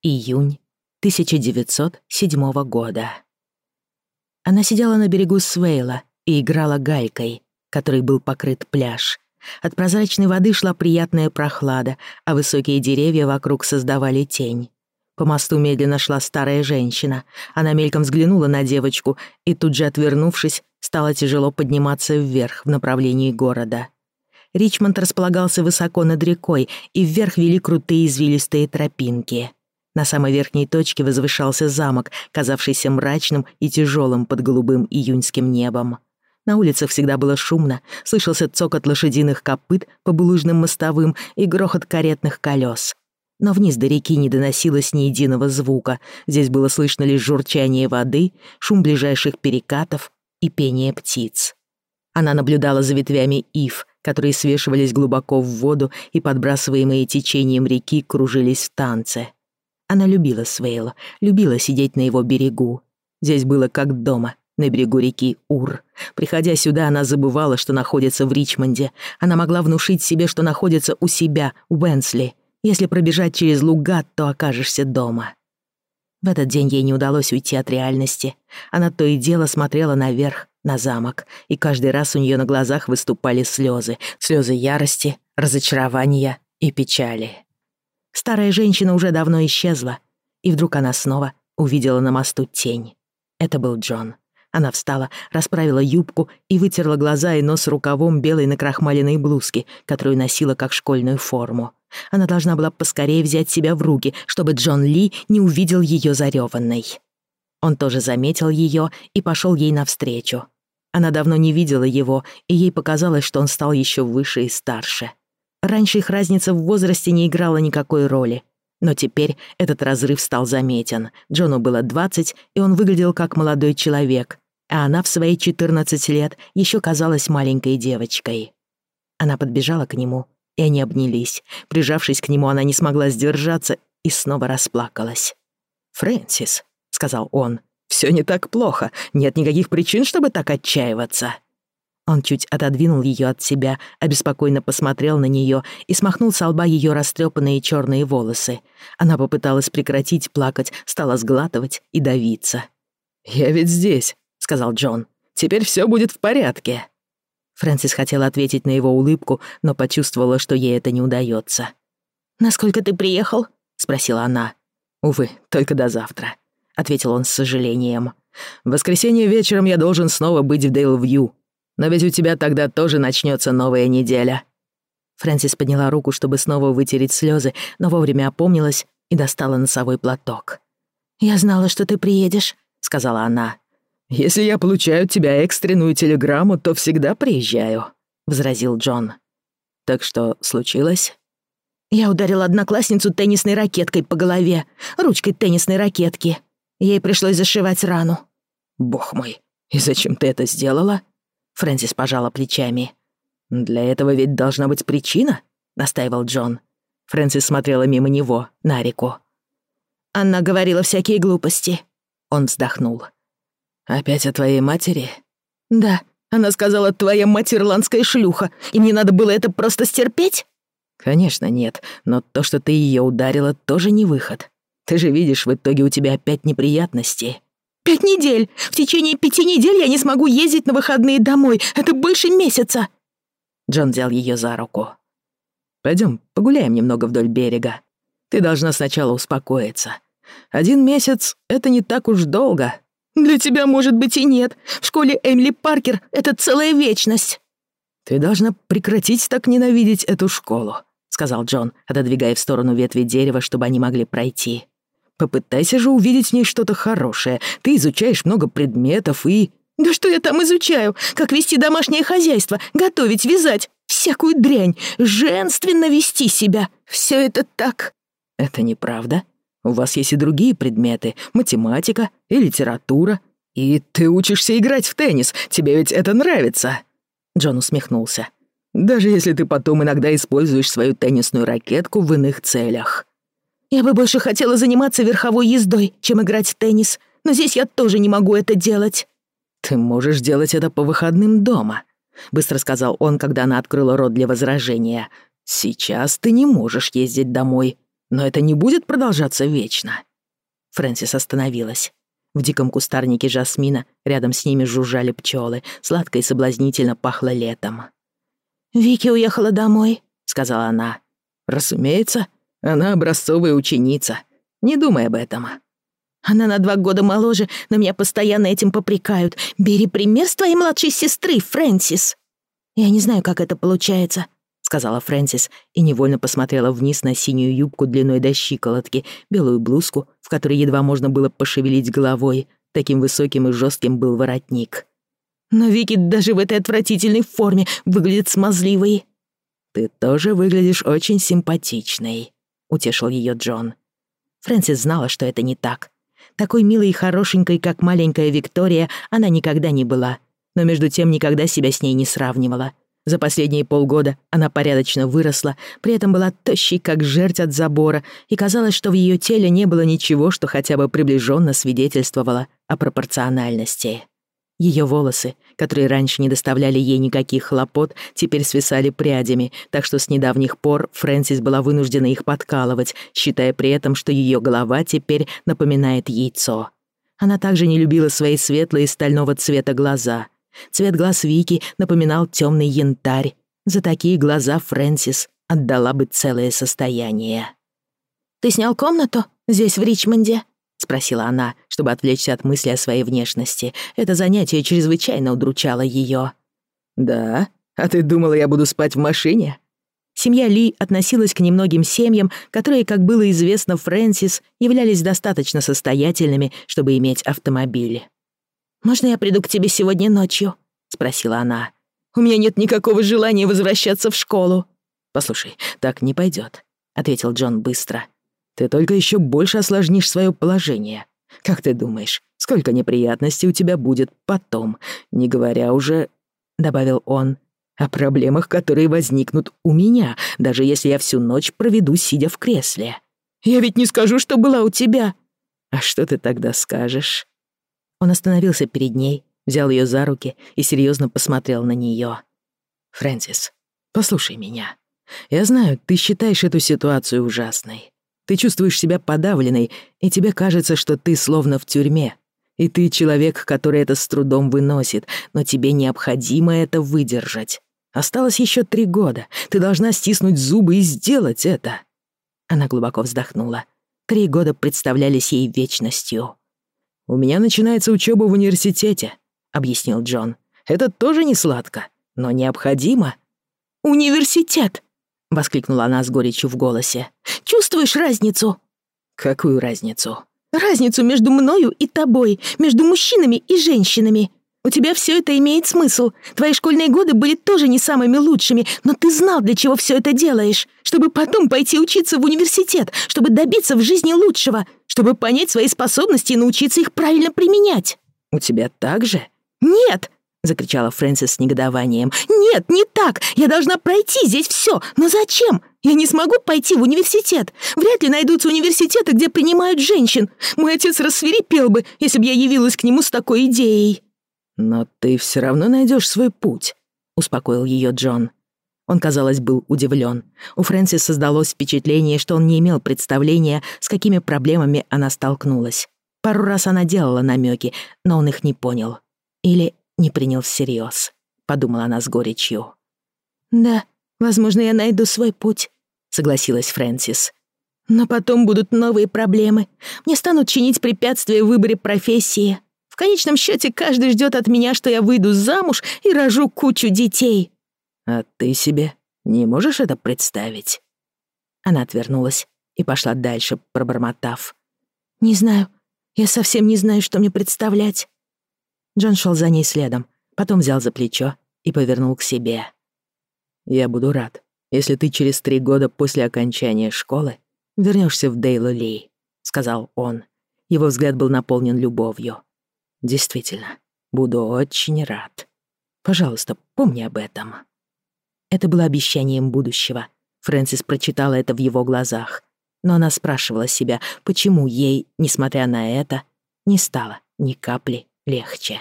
Июнь 1907 года. Она сидела на берегу Свейла и играла гайкой, который был покрыт пляж. От прозрачной воды шла приятная прохлада, а высокие деревья вокруг создавали тень. По мосту медленно шла старая женщина. Она мельком взглянула на девочку и тут же, отвернувшись, стала тяжело подниматься вверх в направлении города. Ричмонд располагался высоко над рекой, и вверх вели крутые извилистые тропинки. На самой верхней точке возвышался замок, казавшийся мрачным и тяжелым под голубым июньским небом. На улицах всегда было шумно, слышался цокот лошадиных копыт по булыжным мостовым и грохот каретных колес. Но вниз до реки не доносилось ни единого звука, здесь было слышно лишь журчание воды, шум ближайших перекатов и пение птиц. Она наблюдала за ветвями ив, которые свешивались глубоко в воду и, подбрасываемые течением реки, кружились в танце. Она любила Свейла, любила сидеть на его берегу. Здесь было как дома, на берегу реки Ур. Приходя сюда, она забывала, что находится в Ричмонде. Она могла внушить себе, что находится у себя, в Уэнсли. Если пробежать через луга, то окажешься дома. В этот день ей не удалось уйти от реальности. Она то и дело смотрела наверх, на замок, и каждый раз у нее на глазах выступали слезы, слезы ярости, разочарования и печали. Старая женщина уже давно исчезла, и вдруг она снова увидела на мосту тень. Это был Джон. Она встала, расправила юбку и вытерла глаза и нос рукавом белой накрахмаленной блузки, которую носила как школьную форму. Она должна была поскорее взять себя в руки, чтобы Джон Ли не увидел ее зареванной. Он тоже заметил ее и пошел ей навстречу. Она давно не видела его, и ей показалось, что он стал еще выше и старше. Раньше их разница в возрасте не играла никакой роли. Но теперь этот разрыв стал заметен. Джону было 20, и он выглядел как молодой человек, а она в свои 14 лет еще казалась маленькой девочкой. Она подбежала к нему, и они обнялись. Прижавшись к нему, она не смогла сдержаться и снова расплакалась. «Фрэнсис», — сказал он, — «всё не так плохо. Нет никаких причин, чтобы так отчаиваться». Он чуть отодвинул ее от себя, обеспокоенно посмотрел на нее и смахнул со лба ее растрепанные черные волосы. Она попыталась прекратить плакать, стала сглатывать и давиться. «Я ведь здесь», — сказал Джон. «Теперь все будет в порядке». Фрэнсис хотела ответить на его улыбку, но почувствовала, что ей это не удается. «Насколько ты приехал?» — спросила она. «Увы, только до завтра», — ответил он с сожалением. «В воскресенье вечером я должен снова быть в Дейл-Вью, но ведь у тебя тогда тоже начнется новая неделя». Фрэнсис подняла руку, чтобы снова вытереть слезы, но вовремя опомнилась и достала носовой платок. «Я знала, что ты приедешь», — сказала она. «Если я получаю от тебя экстренную телеграмму, то всегда приезжаю», — возразил Джон. «Так что случилось?» Я ударила одноклассницу теннисной ракеткой по голове, ручкой теннисной ракетки. Ей пришлось зашивать рану. «Бог мой, и зачем ты это сделала?» Фрэнсис пожала плечами. «Для этого ведь должна быть причина», — настаивал Джон. Фрэнсис смотрела мимо него, на реку. «Она говорила всякие глупости», — он вздохнул. «Опять о твоей матери?» «Да, она сказала, твоя мать ирландская шлюха, и мне надо было это просто стерпеть?» «Конечно нет, но то, что ты ее ударила, тоже не выход. Ты же видишь, в итоге у тебя опять неприятности». Пять недель! В течение пяти недель я не смогу ездить на выходные домой. Это больше месяца!» Джон взял ее за руку. «Пойдем, погуляем немного вдоль берега. Ты должна сначала успокоиться. Один месяц — это не так уж долго. Для тебя, может быть, и нет. В школе Эмили Паркер — это целая вечность». «Ты должна прекратить так ненавидеть эту школу», — сказал Джон, отодвигая в сторону ветви дерева, чтобы они могли пройти. Попытайся же увидеть в ней что-то хорошее. Ты изучаешь много предметов и...» «Да что я там изучаю? Как вести домашнее хозяйство, готовить, вязать, всякую дрянь, женственно вести себя. Все это так...» «Это неправда. У вас есть и другие предметы. Математика и литература. И ты учишься играть в теннис. Тебе ведь это нравится». Джон усмехнулся. «Даже если ты потом иногда используешь свою теннисную ракетку в иных целях». Я бы больше хотела заниматься верховой ездой, чем играть в теннис, но здесь я тоже не могу это делать». «Ты можешь делать это по выходным дома», — быстро сказал он, когда она открыла рот для возражения. «Сейчас ты не можешь ездить домой, но это не будет продолжаться вечно». Фрэнсис остановилась. В диком кустарнике жасмина рядом с ними жужжали пчелы, сладко и соблазнительно пахло летом. «Вики уехала домой», — сказала она. «Разумеется», она образцовая ученица. Не думай об этом. Она на два года моложе, но меня постоянно этим попрекают. Бери пример с твоей младшей сестры, Фрэнсис. Я не знаю, как это получается, сказала Фрэнсис и невольно посмотрела вниз на синюю юбку длиной до щиколотки, белую блузку, в которой едва можно было пошевелить головой. Таким высоким и жестким был воротник. Но Вики даже в этой отвратительной форме выглядит смазливой. Ты тоже выглядишь очень симпатичной, — утешил ее Джон. Фрэнсис знала, что это не так. Такой милой и хорошенькой, как маленькая Виктория, она никогда не была, но между тем никогда себя с ней не сравнивала. За последние полгода она порядочно выросла, при этом была тощей, как жерть от забора, и казалось, что в ее теле не было ничего, что хотя бы приближенно свидетельствовало о пропорциональности. Ее волосы, которые раньше не доставляли ей никаких хлопот, теперь свисали прядями, так что с недавних пор Фрэнсис была вынуждена их подкалывать, считая при этом, что ее голова теперь напоминает яйцо. Она также не любила свои светлые стального цвета глаза. Цвет глаз Вики напоминал темный янтарь. За такие глаза Фрэнсис отдала бы целое состояние. «Ты снял комнату здесь, в Ричмонде?» — спросила она, чтобы отвлечься от мысли о своей внешности. Это занятие чрезвычайно удручало ее. «Да? А ты думала, я буду спать в машине?» Семья Ли относилась к немногим семьям, которые, как было известно Фрэнсис, являлись достаточно состоятельными, чтобы иметь автомобили. «Можно я приду к тебе сегодня ночью?» — спросила она. «У меня нет никакого желания возвращаться в школу». «Послушай, так не пойдет», — ответил Джон быстро. Ты только еще больше осложнишь свое положение. Как ты думаешь, сколько неприятностей у тебя будет потом, не говоря уже, — добавил он, — о проблемах, которые возникнут у меня, даже если я всю ночь проведу, сидя в кресле. Я ведь не скажу, что была у тебя. А что ты тогда скажешь? Он остановился перед ней, взял ее за руки и серьезно посмотрел на нее. «Фрэнсис, послушай меня. Я знаю, ты считаешь эту ситуацию ужасной. Ты чувствуешь себя подавленной, и тебе кажется, что ты словно в тюрьме. И ты человек, который это с трудом выносит, но тебе необходимо это выдержать. Осталось еще три года. Ты должна стиснуть зубы и сделать это. Она глубоко вздохнула. Три года представлялись ей вечностью. «У меня начинается учеба в университете», — объяснил Джон. «Это тоже не сладко, но необходимо». «Университет!» — воскликнула она с горечью в голосе. «Чувствуешь разницу?» «Какую разницу?» «Разницу между мною и тобой, между мужчинами и женщинами. У тебя все это имеет смысл. Твои школьные годы были тоже не самыми лучшими, но ты знал, для чего все это делаешь. Чтобы потом пойти учиться в университет, чтобы добиться в жизни лучшего, чтобы понять свои способности и научиться их правильно применять». «У тебя так же?» «Нет!» — закричала Фрэнсис с негодованием. «Нет, не так! Я должна пройти здесь все! Но зачем? Я не смогу пойти в университет! Вряд ли найдутся университеты, где принимают женщин! Мой отец рассверепел бы, если бы я явилась к нему с такой идеей!» «Но ты все равно найдешь свой путь», — успокоил ее Джон. Он, казалось, был удивлен. У Фрэнсис создалось впечатление, что он не имел представления, с какими проблемами она столкнулась. Пару раз она делала намеки, но он их не понял. Или не принял всерьез, подумала она с горечью. Да, возможно, я найду свой путь, согласилась Фрэнсис. Но потом будут новые проблемы. Мне станут чинить препятствия в выборе профессии. В конечном счете каждый ждет от меня, что я выйду замуж и рожу кучу детей. А ты себе не можешь это представить? Она отвернулась и пошла дальше, пробормотав. Не знаю. Я совсем не знаю, что мне представлять. Джон шел за ней следом, потом взял за плечо и повернул к себе. «Я буду рад, если ты через три года после окончания школы вернешься в Дейлу Ли», — сказал он. Его взгляд был наполнен любовью. «Действительно, буду очень рад. Пожалуйста, помни об этом». Это было обещанием будущего. Фрэнсис прочитала это в его глазах. Но она спрашивала себя, почему ей, несмотря на это, не стало ни капли легче.